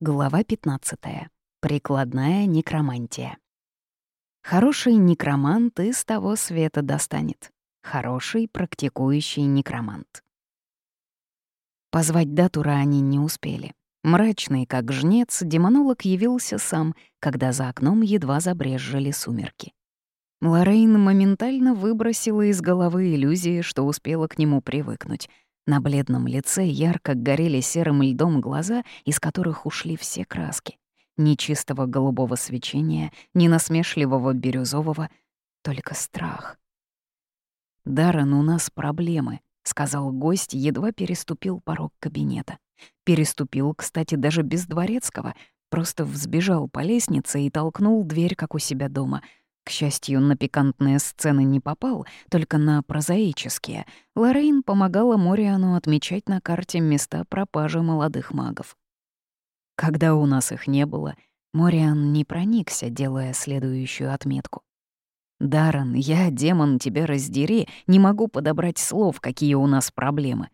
Глава 15. Прикладная некромантия. Хороший некромант из того света достанет. Хороший практикующий некромант. Позвать Датура они не успели. Мрачный, как жнец, демонолог явился сам, когда за окном едва забрезжили сумерки. Лоррейн моментально выбросила из головы иллюзии, что успела к нему привыкнуть — на бледном лице ярко горели серым льдом глаза, из которых ушли все краски. Ни чистого голубого свечения, ни насмешливого бирюзового, только страх. «Даррен, у нас проблемы», — сказал гость, едва переступил порог кабинета. Переступил, кстати, даже без дворецкого, просто взбежал по лестнице и толкнул дверь, как у себя дома — к счастью, на пикантные сцены не попал, только на прозаические. Лоррейн помогала Мориану отмечать на карте места пропажи молодых магов. Когда у нас их не было, Мориан не проникся, делая следующую отметку. «Даррен, я, демон, тебя раздери, не могу подобрать слов, какие у нас проблемы».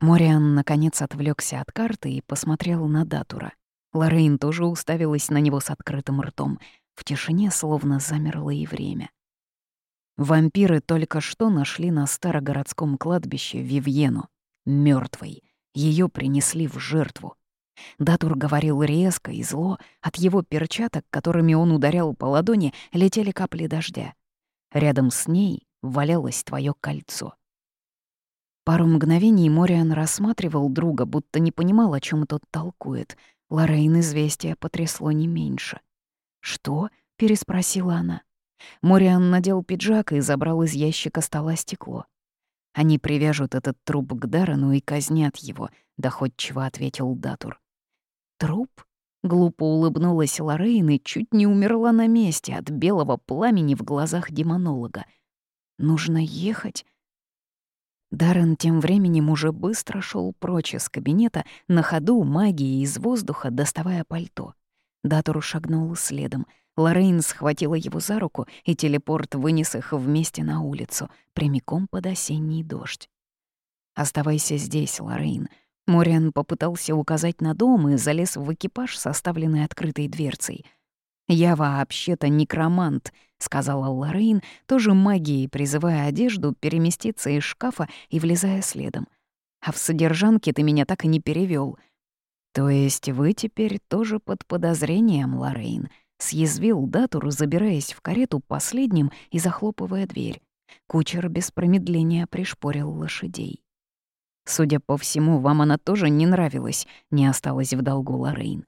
Мориан, наконец, отвлекся от карты и посмотрел на Датура. Лоррейн тоже уставилась на него с открытым ртом — в тишине словно замерло и время. Вампиры только что нашли на старогородском кладбище Вивьену, мертвой. Ее принесли в жертву. Датур говорил резко и зло, от его перчаток, которыми он ударял по ладони, летели капли дождя. Рядом с ней валялось твое кольцо. Пару мгновений Мориан рассматривал друга, будто не понимал, о чем тот толкует. Лорейн известие потрясло не меньше. «Что?» — переспросила она. Мориан надел пиджак и забрал из ящика стола стекло. «Они привяжут этот труп к Даррену и казнят его», — доходчиво ответил Датур. «Труп?» — глупо улыбнулась Лоррейн и чуть не умерла на месте от белого пламени в глазах демонолога. «Нужно ехать?» Даррен тем временем уже быстро шел прочь из кабинета, на ходу магией из воздуха доставая пальто. Датуру шагнул следом. Лоррейн схватила его за руку, и телепорт вынес их вместе на улицу, прямиком под осенний дождь. «Оставайся здесь, Лоррейн». Мориан попытался указать на дом и залез в экипаж, составленный открытой дверцей. «Я вообще-то некромант», — сказала Лоррейн, тоже магией призывая одежду переместиться из шкафа и влезая следом. «А в содержанке ты меня так и не перевёл. «То есть вы теперь тоже под подозрением, Лоррейн?» — съязвил Датур, забираясь в карету последним и захлопывая дверь. Кучер без промедления пришпорил лошадей. «Судя по всему, вам она тоже не нравилась», — не осталось в долгу Лоррейн.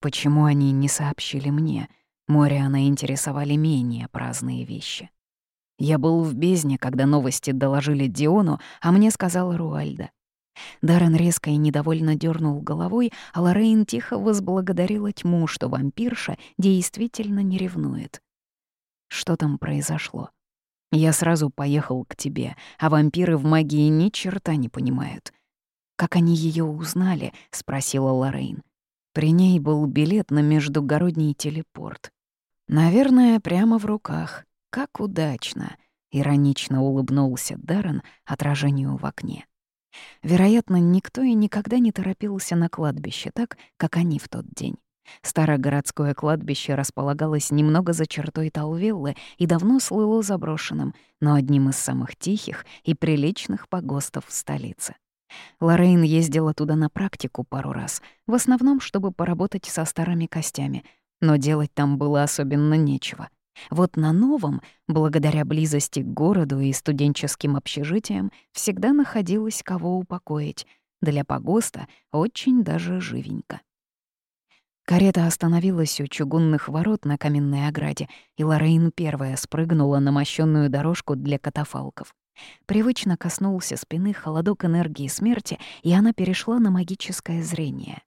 «Почему они не сообщили мне?» Мориана интересовали менее праздные вещи. Я был в бездне, когда новости доложили Диону, а мне сказала Руальда. Даррен резко и недовольно дернул головой, а Лоррейн тихо возблагодарила тьму, что вампирша действительно не ревнует. Что там произошло? Я сразу поехал к тебе, а вампиры в магии ни черта не понимают. «Как они ее узнали?» — спросила Лоррейн. При ней был билет на междугородний телепорт. «Наверное, прямо в руках. Как удачно!» — иронично улыбнулся Даррен отражению в окне. Вероятно, никто и никогда не торопился на кладбище так, как они в тот день. Старое городское кладбище располагалось немного за чертой Талвиллы и давно слыло заброшенным, но одним из самых тихих и приличных погостов в столице. Лоррейн ездила туда на практику пару раз, в основном, чтобы поработать со старыми костями, но делать там было особенно нечего — вот на новом, благодаря близости к городу и студенческим общежитиям, всегда находилось кого упокоить. Для погоста очень даже живенько. Карета остановилась у чугунных ворот на каменной ограде, и Лорейн первая спрыгнула на мощенную дорожку для катафалков. Привычно коснулся спины холодок энергии смерти, и она перешла на магическое зрение.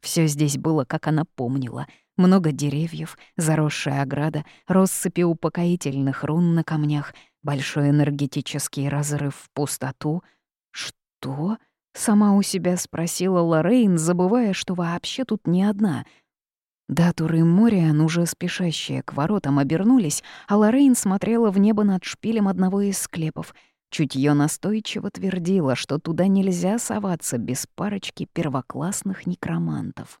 Все здесь было, как она помнила — много деревьев, заросшая ограда, россыпи упокоительных рун на камнях, большой энергетический разрыв в пустоту. «Что?» — сама у себя спросила Лоррейн, забывая, что вообще тут не одна. Датур и Мориан, уже спешащие к воротам, обернулись, а Лоррейн смотрела в небо над шпилем одного из склепов. Чутьё настойчиво твердило, что туда нельзя соваться без парочки первоклассных некромантов.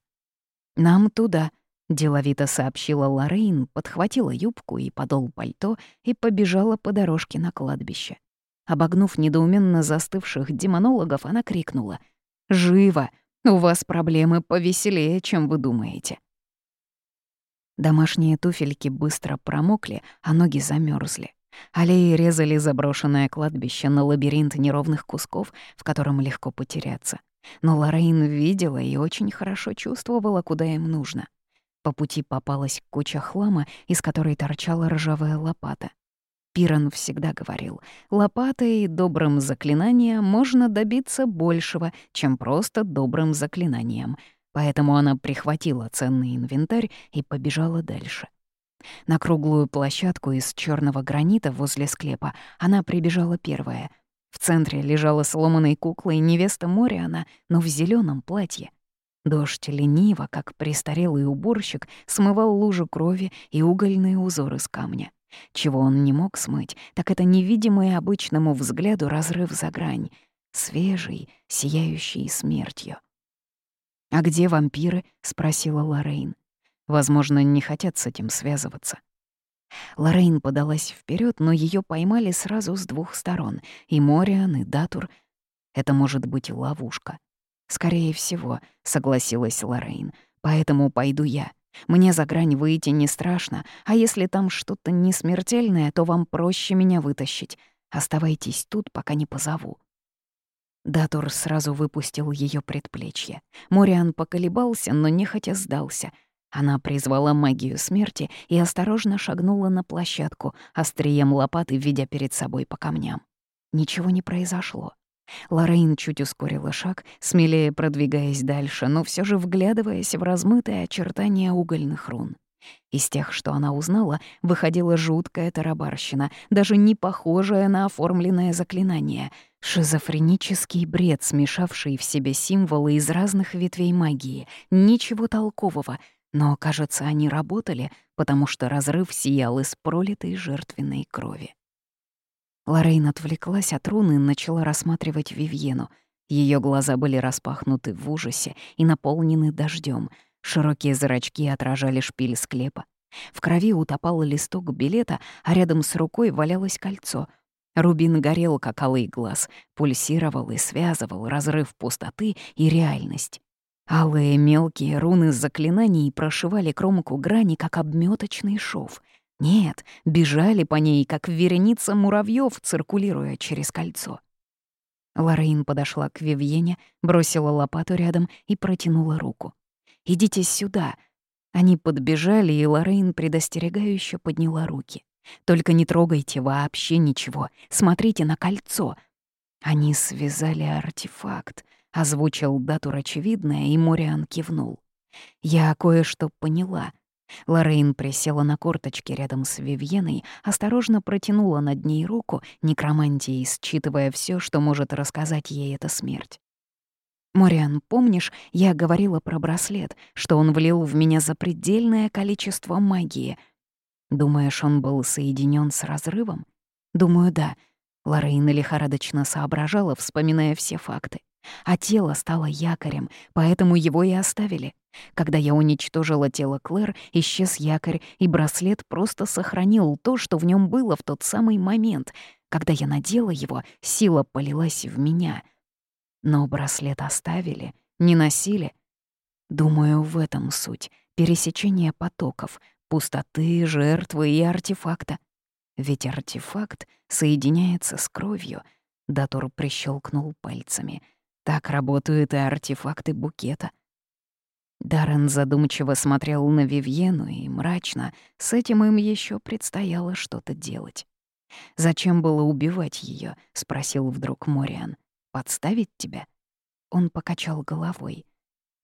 «Нам туда», — деловито сообщила Лоррейн, подхватила юбку и подол пальто и побежала по дорожке на кладбище. Обогнув недоуменно застывших демонологов, она крикнула. «Живо! У вас проблемы повеселее, чем вы думаете». Домашние туфельки быстро промокли, а ноги замерзли. Аллеи резали заброшенное кладбище на лабиринт неровных кусков, в котором легко потеряться. Но Лоррейн видела и очень хорошо чувствовала, куда им нужно. По пути попалась куча хлама, из которой торчала ржавая лопата. Пиран всегда говорил, лопатой добрым заклинанием можно добиться большего, чем просто добрым заклинанием, поэтому она прихватила ценный инвентарь и побежала дальше. На круглую площадку из черного гранита возле склепа она прибежала первая. В центре лежала сломанной куклой невеста Мориана, но в зеленом платье. Дождь лениво, как престарелый уборщик, смывал лужу крови и угольные узоры с камня. Чего он не мог смыть, так это невидимый обычному взгляду разрыв за грань, свежий, сияющий смертью. «А где вампиры?» — спросила Лоррейн. Возможно, не хотят с этим связываться. Лоррейн подалась вперед, но ее поймали сразу с двух сторон — и Мориан, и Датур. Это может быть ловушка. «Скорее всего», — согласилась Лоррейн, — «поэтому пойду я. Мне за грань выйти не страшно, а если там что-то несмертельное, то вам проще меня вытащить. Оставайтесь тут, пока не позову». Датур сразу выпустил ее предплечье. Мориан поколебался, но нехотя сдался — она призвала магию смерти и осторожно шагнула на площадку, острием лопаты видя перед собой по камням. Ничего не произошло. Лорейн чуть ускорила шаг, смелее продвигаясь дальше, но все же вглядываясь в размытые очертания угольных рун. Из тех, что она узнала, выходила жуткая тарабарщина, даже не похожая на оформленное заклинание. Шизофренический бред, смешавший в себе символы из разных ветвей магии. Ничего толкового — но, кажется, они работали, потому что разрыв сиял из пролитой жертвенной крови. Лорейн отвлеклась от руны и начала рассматривать Вивьену. Ее глаза были распахнуты в ужасе и наполнены дождем. Широкие зрачки отражали шпиль склепа. В крови утопал листок билета, а рядом с рукой валялось кольцо. Рубин горел, как алый глаз, пульсировал и связывал разрыв пустоты и реальность. Алые мелкие руны заклинаний прошивали кромку грани, как обметочный шов. Нет, бежали по ней, как вереница муравьев, циркулируя через кольцо. Лорейн подошла к Вивьене, бросила лопату рядом и протянула руку. «Идите сюда!» Они подбежали, и Лорейн предостерегающе подняла руки. «Только не трогайте вообще ничего. Смотрите на кольцо!» Они связали артефакт — Озвучил Датур очевидное, и Мориан кивнул. Я кое-что поняла. Лорейн присела на корточки рядом с Вивьеной, осторожно протянула над ней руку, некромантией считывая все, что может рассказать ей эта смерть. «Мориан, помнишь, я говорила про браслет, что он влил в меня запредельное количество магии? Думаешь, он был соединен с разрывом? Думаю, да». Лорейна лихорадочно соображала, вспоминая все факты. А тело стало якорем, поэтому его и оставили. Когда я уничтожила тело Клэр, исчез якорь, и браслет просто сохранил то, что в нем было в тот самый момент. Когда я надела его, сила полилась в меня. Но браслет оставили, не носили. Думаю, в этом суть. Пересечение потоков, пустоты, жертвы и артефакта. Ведь артефакт соединяется с кровью. Датур прищелкнул пальцами — так работают и артефакты букета. Даррен задумчиво смотрел на Вивьену и мрачно, с этим им еще предстояло что-то делать. «Зачем было убивать ее? спросил вдруг Мориан. «Подставить тебя?» Он покачал головой.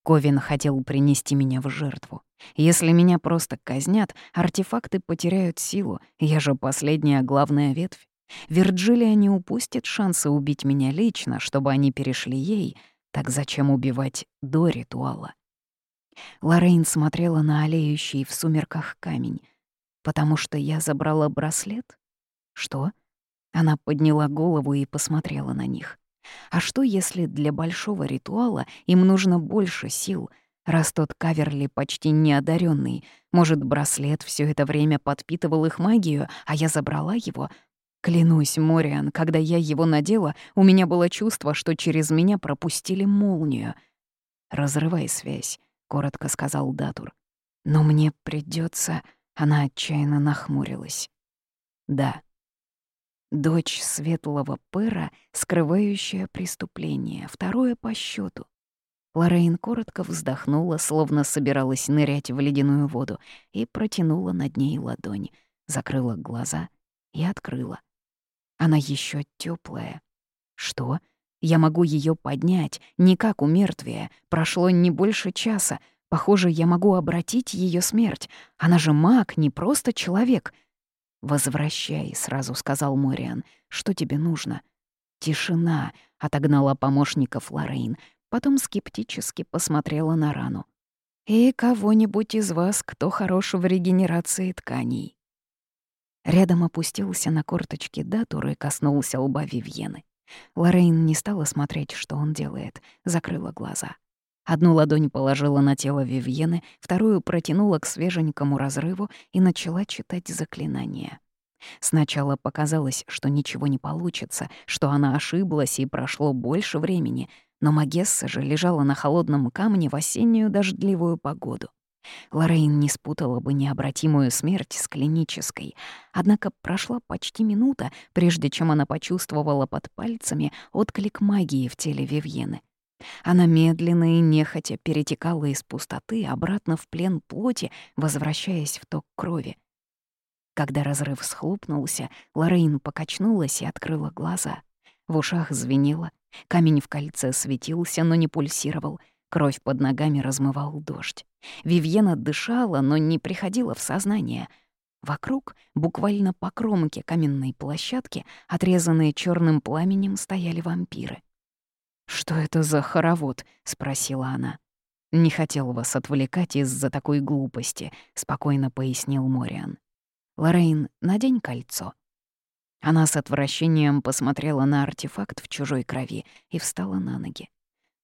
Ковин хотел принести меня в жертву. Если меня просто казнят, артефакты потеряют силу, я же последняя главная ветвь. Вирджилия не упустит шанса убить меня лично, чтобы они перешли ей, так зачем убивать до ритуала? Лоррейн смотрела на олеющий в сумерках камень. «Потому что я забрала браслет?» «Что?» Она подняла голову и посмотрела на них. «А что, если для большого ритуала им нужно больше сил? Раз тот Каверли почти неодаренный, может, браслет все это время подпитывал их магию, а я забрала его? Клянусь, Мориан, когда я его надела, у меня было чувство, что через меня пропустили молнию. «Разрывай связь», — коротко сказал Датур. «Но мне придется. Она отчаянно нахмурилась. «Да». Дочь светлого пыра, скрывающая преступление, второе по счету. Лорейн коротко вздохнула, словно собиралась нырять в ледяную воду, и протянула над ней ладонь, закрыла глаза и открыла. Она еще теплая. Что? Я могу ее поднять, не как у мертвия. Прошло не больше часа. Похоже, я могу обратить ее смерть. Она же маг, не просто человек. «Возвращай», — сразу сказал Мориан. «Что тебе нужно?» «Тишина», — отогнала помощников Лорейн. Потом скептически посмотрела на рану. «И кого-нибудь из вас, кто хорош в регенерации тканей?» Рядом опустился на корточки Датур и коснулся лба Вивьены. Лорейн не стала смотреть, что он делает, закрыла глаза. Одну ладонь положила на тело Вивьены, вторую протянула к свеженькому разрыву и начала читать заклинание. Сначала показалось, что ничего не получится, что она ошиблась и прошло больше времени, но Магесса же лежала на холодном камне в осеннюю дождливую погоду. Лорейн не спутала бы необратимую смерть с клинической. Однако прошла почти минута, прежде чем она почувствовала под пальцами отклик магии в теле Вивьены. Она медленно и нехотя перетекала из пустоты обратно в плен плоти, возвращаясь в ток крови. Когда разрыв схлопнулся, Лорейн покачнулась и открыла глаза. В ушах звенело, Камень в кольце светился, но не пульсировал. Кровь под ногами размывал дождь. Вивьена дышала, но не приходила в сознание. Вокруг, буквально по кромке каменной площадки, отрезанные черным пламенем, стояли вампиры. «Что это за хоровод?» — спросила она. «Не хотел вас отвлекать из-за такой глупости», — спокойно пояснил Мориан. «Лоррейн, надень кольцо». Она с отвращением посмотрела на артефакт в чужой крови и встала на ноги.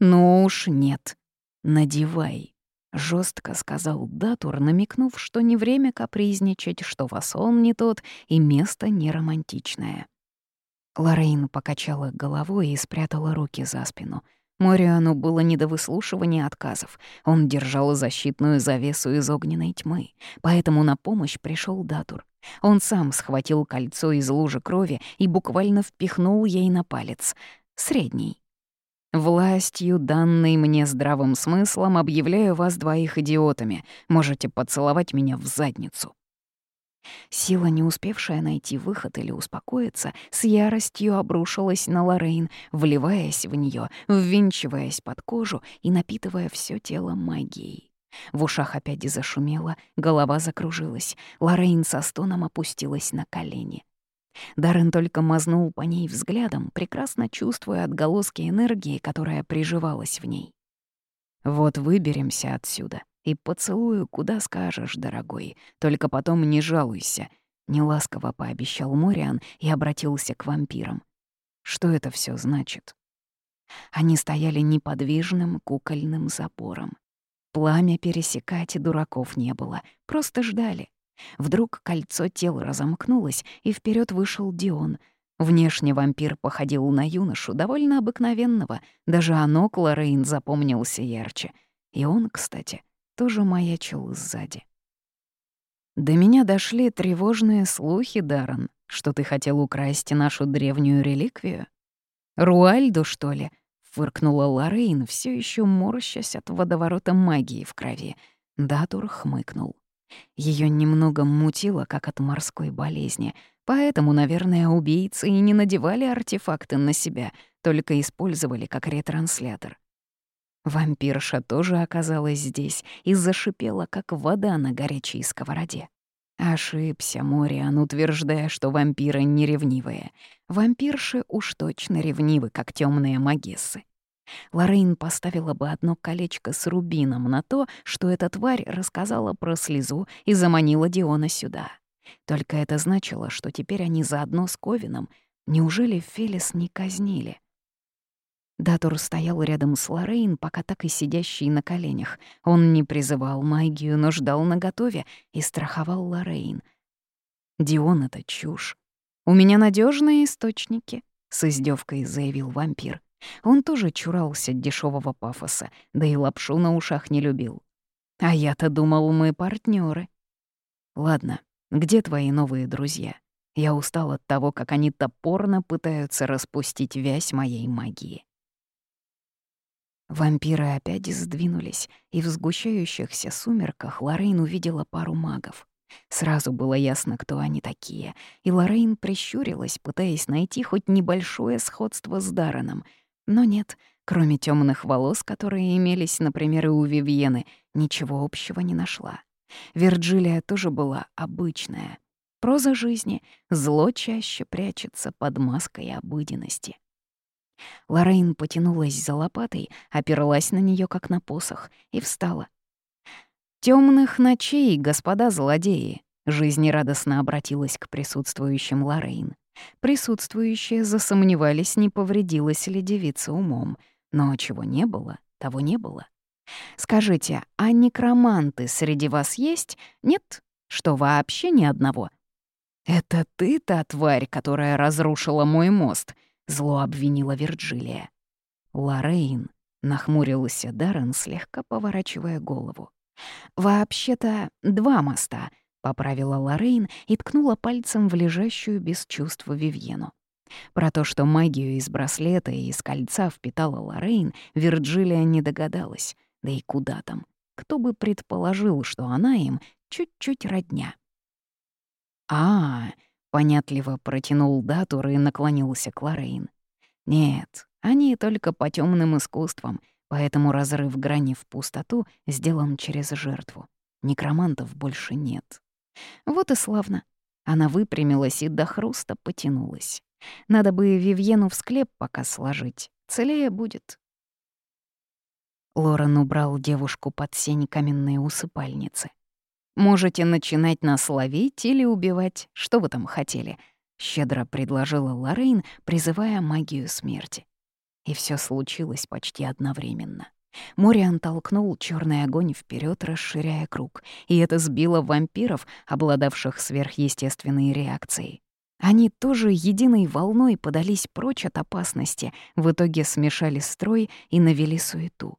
«Ну уж нет. Надевай», — жестко сказал Датур, намекнув, что не время капризничать, что фасон не тот и место не романтичное. Лорейн покачала головой и спрятала руки за спину. Мориану было не до выслушивания отказов. Он держал защитную завесу из огненной тьмы, поэтому на помощь пришел Датур. Он сам схватил кольцо из лужи крови и буквально впихнул ей на палец. Средний. «Властью, данной мне здравым смыслом, объявляю вас двоих идиотами. Можете поцеловать меня в задницу». Сила, не успевшая найти выход или успокоиться, с яростью обрушилась на Лорейн, вливаясь в нее, ввинчиваясь под кожу и напитывая все тело магией. В ушах опять зашумело, голова закружилась. Лорейн со стоном опустилась на колени. Даррен только мазнул по ней взглядом, прекрасно чувствуя отголоски энергии, которая приживалась в ней. «Вот выберемся отсюда и поцелую, куда скажешь, дорогой, только потом не жалуйся», — неласково пообещал Мориан и обратился к вампирам. «Что это все значит?» Они стояли неподвижным кукольным забором. Пламя пересекать дураков не было, просто ждали. Вдруг кольцо тела разомкнулось, и вперед вышел Дион. Внешне вампир походил на юношу, довольно обыкновенного, даже Анок Лорейн запомнился ярче. И он, кстати, тоже маячил сзади. До меня дошли тревожные слухи, Даррен, что ты хотел украсть нашу древнюю реликвию. Руальду, что ли? Фыркнула Лорейн, все еще морщась от водоворота магии в крови. Датур хмыкнул. Ее немного мутило, как от морской болезни, поэтому, наверное, убийцы и не надевали артефакты на себя, только использовали как ретранслятор. Вампирша тоже оказалась здесь и зашипела, как вода на горячей сковороде. Ошибся Мориан, утверждая, что вампиры не ревнивые. Вампирши уж точно ревнивы, как темные магессы. Лорейн поставила бы одно колечко с рубином на то, что эта тварь рассказала про слезу и заманила Диона сюда. Только это значило, что теперь они заодно с Ковином. Неужели Фелис не казнили? Датур стоял рядом с Лоррейн, пока так и сидящий на коленях. Он не призывал магию, но ждал наготове и страховал Лоррейн. «Дион — это чушь. У меня надежные источники», — с издевкой заявил вампир. Он тоже чурался дешевого пафоса, да и лапшу на ушах не любил. «А я-то думал, мы партнеры. «Ладно, где твои новые друзья? Я устал от того, как они топорно пытаются распустить вязь моей магии». Вампиры опять сдвинулись, и в сгущающихся сумерках Лорейн увидела пару магов. Сразу было ясно, кто они такие, и Лорейн прищурилась, пытаясь найти хоть небольшое сходство с Дараном. Но нет, кроме темных волос, которые имелись, например, и у Вивьены, ничего общего не нашла. Вирджилия тоже была обычная. Проза жизни, зло чаще прячется под маской обыденности. Лорейн потянулась за лопатой, оперлась на нее как на посох, и встала. Темных ночей, господа злодеи!» — жизнерадостно обратилась к присутствующим Лорейн. Присутствующие засомневались, не повредилась ли девица умом. Но чего не было, того не было. «Скажите, а некроманты среди вас есть? Нет? Что, вообще ни одного?» «Это ты та тварь, которая разрушила мой мост?» Зло обвинила Вирджилия. Лорейн, нахмурился Даррен, слегка поворачивая голову. «Вообще-то два моста», — поправила Лорейн и ткнула пальцем в лежащую без чувства Вивьену. Про то, что магию из браслета и из кольца впитала Лорейн, Вирджилия не догадалась. Да и куда там? Кто бы предположил, что она им чуть-чуть родня? «А, Понятливо протянул Датур и наклонился к Лорейн. «Нет, они только по темным искусствам, поэтому разрыв грани в пустоту сделан через жертву. Некромантов больше нет». Вот и славно. Она выпрямилась и до хруста потянулась. Надо бы Вивьену в склеп пока сложить. Целее будет. Лорен убрал девушку под сень каменной усыпальницы. Можете начинать нас ловить или убивать, что вы там хотели», — щедро предложила Лоррейн, призывая магию смерти. И все случилось почти одновременно. Мориан толкнул черный огонь вперед, расширяя круг, и это сбило вампиров, обладавших сверхъестественной реакцией. Они тоже единой волной подались прочь от опасности, в итоге смешали строй и навели суету.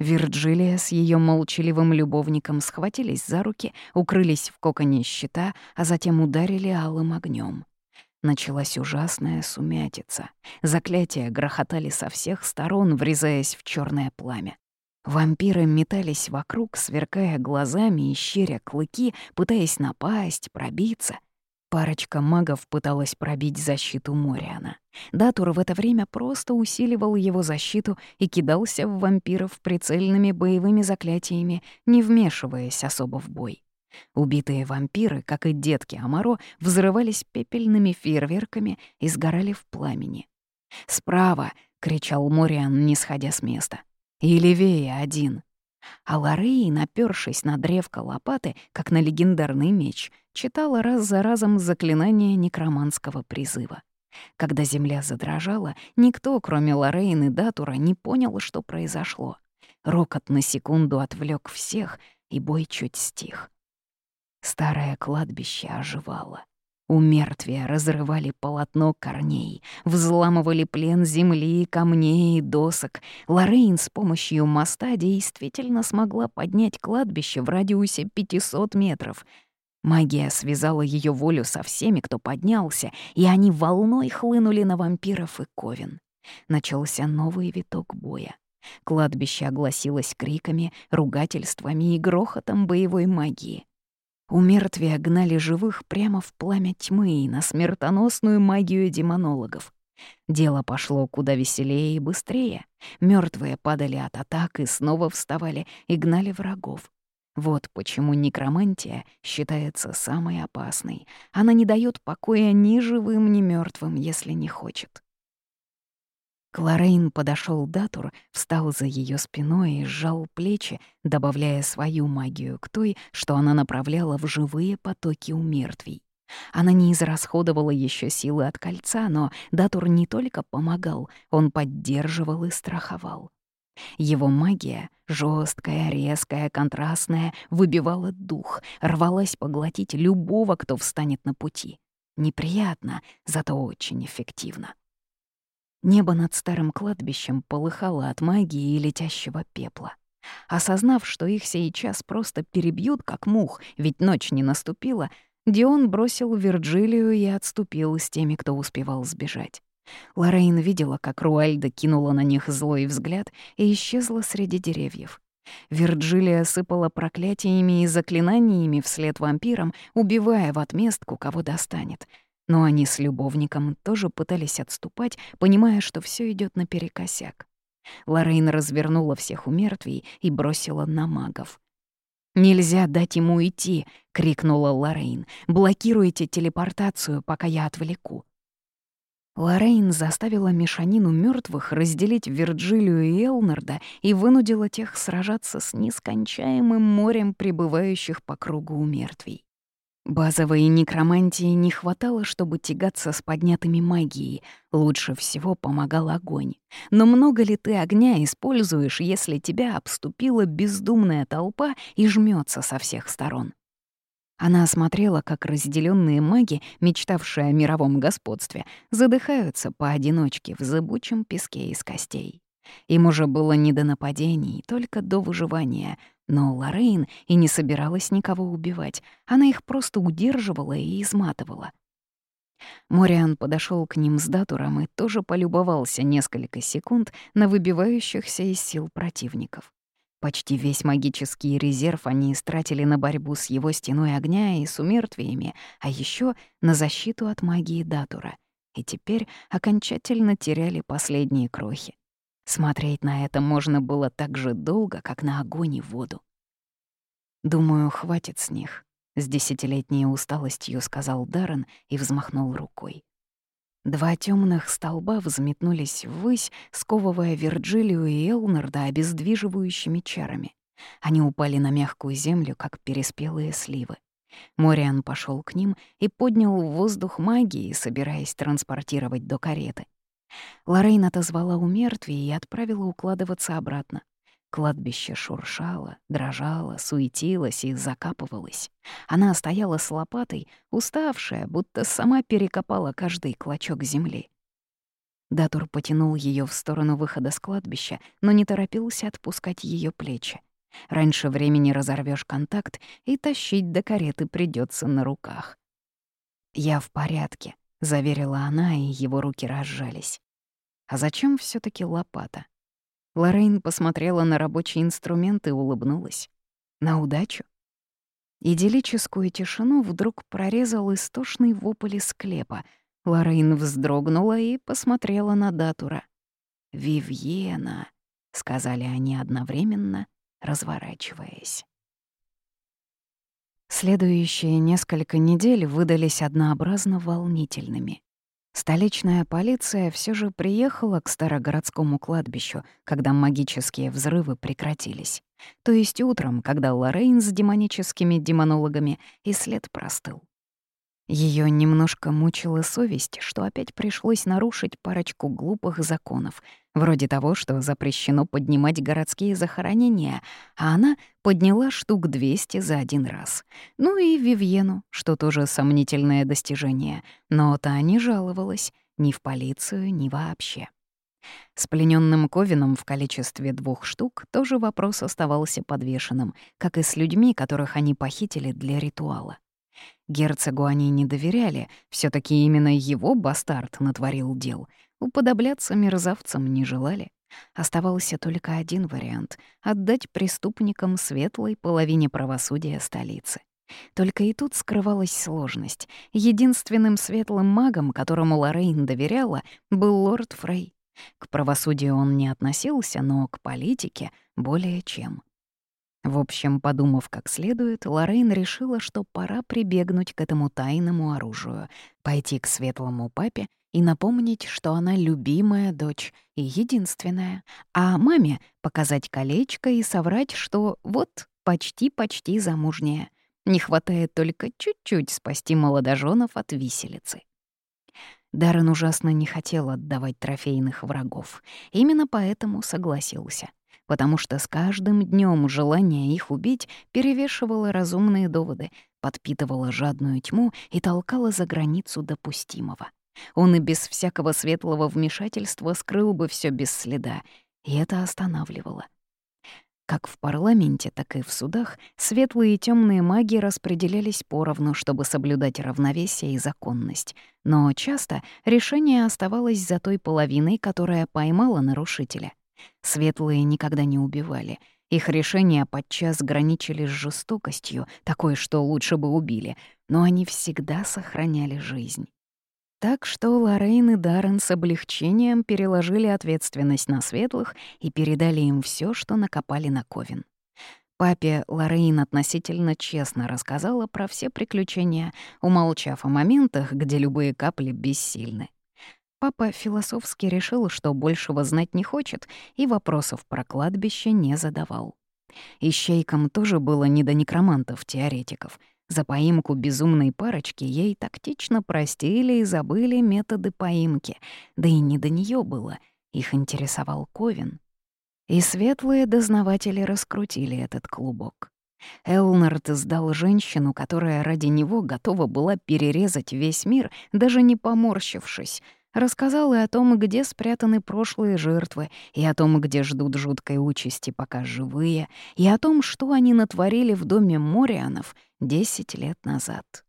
Вирджилия с ее молчаливым любовником схватились за руки, укрылись в коконе щита, а затем ударили алым огнем. Началась ужасная сумятица. Заклятия грохотали со всех сторон, врезаясь в черное пламя. Вампиры метались вокруг, сверкая глазами и щеря клыки, пытаясь напасть, пробиться. Парочка магов пыталась пробить защиту Мориана. Датур в это время просто усиливал его защиту и кидался в вампиров прицельными боевыми заклятиями, не вмешиваясь особо в бой. Убитые вампиры, как и детки Амаро, взрывались пепельными фейерверками и сгорали в пламени. «Справа!» — кричал Мориан, не сходя с места. «И левее один!» А Лорей, напёршись на древко лопаты, как на легендарный меч, читала раз за разом заклинание некроманского призыва. Когда земля задрожала, никто, кроме Лорейн и Датура, не понял, что произошло. Рокот на секунду отвлек всех, и бой чуть стих. Старое кладбище оживало. У мертвия разрывали полотно корней, взламывали плен земли, камней и досок. Лорейн с помощью моста действительно смогла поднять кладбище в радиусе 500 метров. Магия связала ее волю со всеми, кто поднялся, и они волной хлынули на вампиров и ковен. Начался новый виток боя. Кладбище огласилось криками, ругательствами и грохотом боевой магии. У мертвия гнали живых прямо в пламя тьмы и на смертоносную магию демонологов. Дело пошло куда веселее и быстрее. Мертвые падали от атак и снова вставали и гнали врагов. Вот почему некромантия считается самой опасной. Она не дает покоя ни живым, ни мертвым, если не хочет. Кларейн подошел Датур, встал за ее спиной и сжал плечи, добавляя свою магию к той, что она направляла в живые потоки у мертвей. Она не израсходовала еще силы от кольца, но Датур не только помогал, он поддерживал и страховал. Его магия, жесткая, резкая, контрастная, выбивала дух, рвалась поглотить любого, кто встанет на пути. Неприятно, зато очень эффективно. Небо над старым кладбищем полыхало от магии и летящего пепла. Осознав, что их сейчас просто перебьют, как мух, ведь ночь не наступила, Дион бросил Вирджилию и отступил с теми, кто успевал сбежать. Лорейн видела, как Руальда кинула на них злой взгляд и исчезла среди деревьев. Вирджилия сыпала проклятиями и заклинаниями вслед вампирам, убивая в отместку, кого достанет. Но они с любовником тоже пытались отступать, понимая, что все идет наперекосяк. Лорейн развернула всех у мертвей и бросила на магов. «Нельзя дать ему уйти!» — крикнула Лорейн. «Блокируйте телепортацию, пока я отвлеку». Лорейн заставила мешанину мертвых разделить Вирджилию и Элнарда и вынудила тех сражаться с нескончаемым морем пребывающих по кругу умертвий. Базовой некромантии не хватало, чтобы тягаться с поднятыми магией. Лучше всего помогал огонь. Но много ли ты огня используешь, если тебя обступила бездумная толпа и жмется со всех сторон? Она осмотрела, как разделенные маги, мечтавшие о мировом господстве, задыхаются поодиночке в зыбучем песке из костей. Им уже было не до нападений, только до выживания. Но Лоррейн и не собиралась никого убивать. Она их просто удерживала и изматывала. Мориан подошел к ним с датуром и тоже полюбовался несколько секунд на выбивающихся из сил противников. Почти весь магический резерв они истратили на борьбу с его стеной огня и с умертвиями, а еще на защиту от магии Датура. И теперь окончательно теряли последние крохи. Смотреть на это можно было так же долго, как на огонь и воду. «Думаю, хватит с них», — с десятилетней усталостью сказал Даррен и взмахнул рукой. Два темных столба взметнулись ввысь, сковывая Вирджилию и Элнарда обездвиживающими чарами. Они упали на мягкую землю, как переспелые сливы. Мориан пошел к ним и поднял в воздух магии, собираясь транспортировать до кареты. Лорейн отозвала у мертвей и отправила укладываться обратно. Кладбище шуршало, дрожало, суетилось и закапывалось. Она стояла с лопатой, уставшая, будто сама перекопала каждый клочок земли. Датур потянул ее в сторону выхода с кладбища, но не торопился отпускать ее плечи. Раньше времени разорвешь контакт, и тащить до кареты придется на руках. «Я в порядке», — заверила она, и его руки разжались. «А зачем все таки лопата?» Лоррейн посмотрела на рабочий инструмент и улыбнулась. На удачу. Идиллическую тишину вдруг прорезал истошный вопль из склепа. Лоррейн вздрогнула и посмотрела на Датура. «Вивьена», — сказали они одновременно, разворачиваясь. Следующие несколько недель выдались однообразно волнительными. Столичная полиция все же приехала к старогородскому кладбищу, когда магические взрывы прекратились. То есть утром, когда Лоррейн с демоническими демонологами и след простыл. Ее немножко мучила совесть, что опять пришлось нарушить парочку глупых законов, вроде того, что запрещено поднимать городские захоронения, а она подняла штук 200 за один раз. Ну и Вивьену, что тоже сомнительное достижение, но та не жаловалась ни в полицию, ни вообще. С плененным Ковином в количестве двух штук тоже вопрос оставался подвешенным, как и с людьми, которых они похитили для ритуала. Герцогу они не доверяли, все таки именно его бастард натворил дел. Уподобляться мерзавцам не желали. Оставался только один вариант — отдать преступникам светлой половине правосудия столицы. Только и тут скрывалась сложность. Единственным светлым магом, которому Лоррейн доверяла, был лорд Фрей. К правосудию он не относился, но к политике более чем. В общем, подумав как следует, Лоррейн решила, что пора прибегнуть к этому тайному оружию, пойти к светлому папе и напомнить, что она любимая дочь и единственная, а маме показать колечко и соврать, что вот почти-почти замужняя. Не хватает только чуть-чуть спасти молодоженов от виселицы. Даррен ужасно не хотел отдавать трофейных врагов. Именно поэтому согласился. Потому что с каждым днем желание их убить перевешивало разумные доводы, подпитывало жадную тьму и толкало за границу допустимого. Он и без всякого светлого вмешательства скрыл бы все без следа, и это останавливало. Как в парламенте, так и в судах светлые и темные маги распределялись поровну, чтобы соблюдать равновесие и законность. Но часто решение оставалось за той половиной, которая поймала нарушителя. Светлые никогда не убивали. Их решения подчас граничили с жестокостью, такой, что лучше бы убили, но они всегда сохраняли жизнь. Так что Лоррейн и Даррен с облегчением переложили ответственность на светлых и передали им все, что накопали на Ковен. Папе Лоррейн относительно честно рассказала про все приключения, умолчав о моментах, где любые капли бессильны. Папа философски решил, что большего знать не хочет, и вопросов про кладбище не задавал. Ищейкам тоже было не до некромантов-теоретиков — за поимку безумной парочки ей тактично простили и забыли методы поимки, да и не до нее было, их интересовал Ковин. И светлые дознаватели раскрутили этот клубок. Элнард сдал женщину, которая ради него готова была перерезать весь мир, даже не поморщившись — Рассказал и о том, где спрятаны прошлые жертвы, и о том, где ждут жуткой участи, пока живые, и о том, что они натворили в доме Морианов 10 лет назад.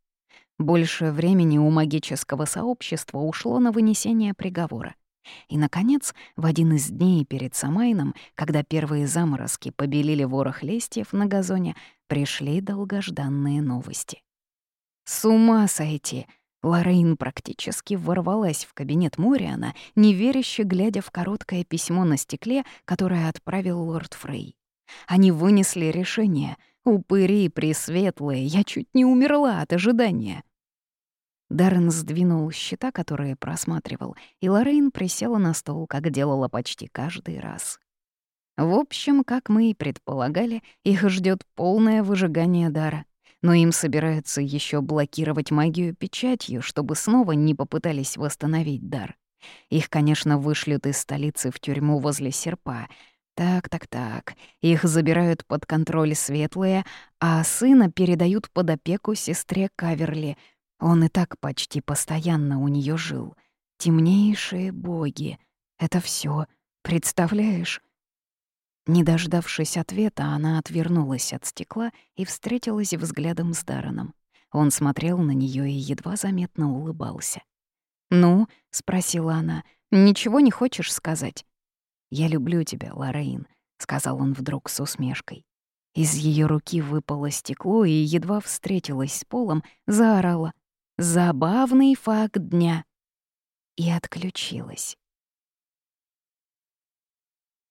Больше времени у магического сообщества ушло на вынесение приговора. И, наконец, в один из дней перед Самайном, когда первые заморозки побелили ворох листьев на газоне, пришли долгожданные новости. «С ума сойти!» Лорейн практически ворвалась в кабинет Мориана, неверяще глядя в короткое письмо на стекле, которое отправил лорд Фрей. Они вынесли решение. Упыри пресветлые, я чуть не умерла от ожидания. Даррен сдвинул счета, которые просматривал, и Лорейн присела на стол, как делала почти каждый раз. В общем, как мы и предполагали, их ждет полное выжигание дара но им собираются еще блокировать магию печатью, чтобы снова не попытались восстановить дар. Их, конечно, вышлют из столицы в тюрьму возле серпа. Так-так-так, их забирают под контроль светлые, а сына передают под опеку сестре Каверли. Он и так почти постоянно у нее жил. Темнейшие боги. Это все. Представляешь? Не дождавшись ответа, она отвернулась от стекла и встретилась взглядом с Дараном. Он смотрел на нее и едва заметно улыбался. «Ну?» — спросила она. «Ничего не хочешь сказать?» «Я люблю тебя, Лоррейн», — сказал он вдруг с усмешкой. Из ее руки выпало стекло и едва встретилась с полом, заорала. «Забавный факт дня!» И отключилась.